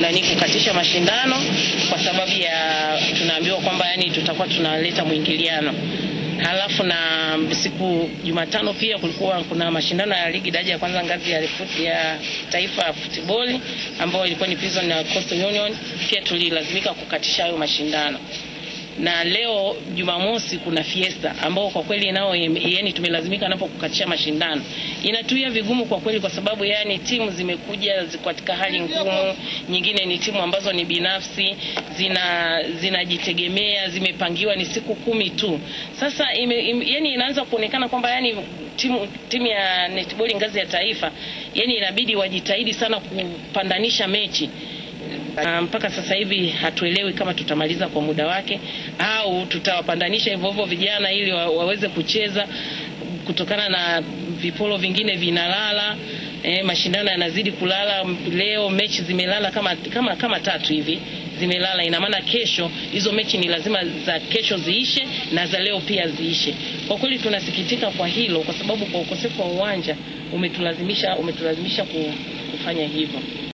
kusitisha mashindano kwa sababu ya tunaambiwa kwamba yani tutakuwa tunaleta mwingiliano. Halafu na siku Jumatano pia kulikuwa kuna mashindano ya ligi daraja ya kwanza ngazi ya, ya taifa ya futiboli ambayo ilikuwa ni Prison na Coastal Union. Pia tulilazimika kukatisha hayo mashindano na leo Jumamosi kuna fiesta ambao kwa kweli nao yani tumelazimika napo kukatisha mashindano. Inatuia vigumu kwa kweli, kwa sababu yani timu zimekuja katika hali ngumu, nyingine ni timu ambazo ni binafsi zina zinajitegemea, zimepangiwa ni siku kumi tu. Sasa ime, ime, yani inaanza kuonekana kwamba yani timu, timu ya netball ngazi ya taifa yani inabidi wajitahidi sana kupandanisha mechi mpaka um, sasa hivi hatuelewi kama tutamaliza kwa muda wake au tutawapandanisha hivyo hivyo vijana ili wa, waweze kucheza kutokana na vipolo vingine vinalala. E, mashindano yanazidi kulala. Leo mechi zimelala kama, kama, kama tatu hivi zimelala. Ina maana kesho hizo mechi ni lazima za kesho ziishe na za leo pia ziishe. Kwa kweli tunasikitika kwa hilo, kwa sababu kwa ukosefu wa uwanja umetulazimisha umetulazimisha kufanya hivyo.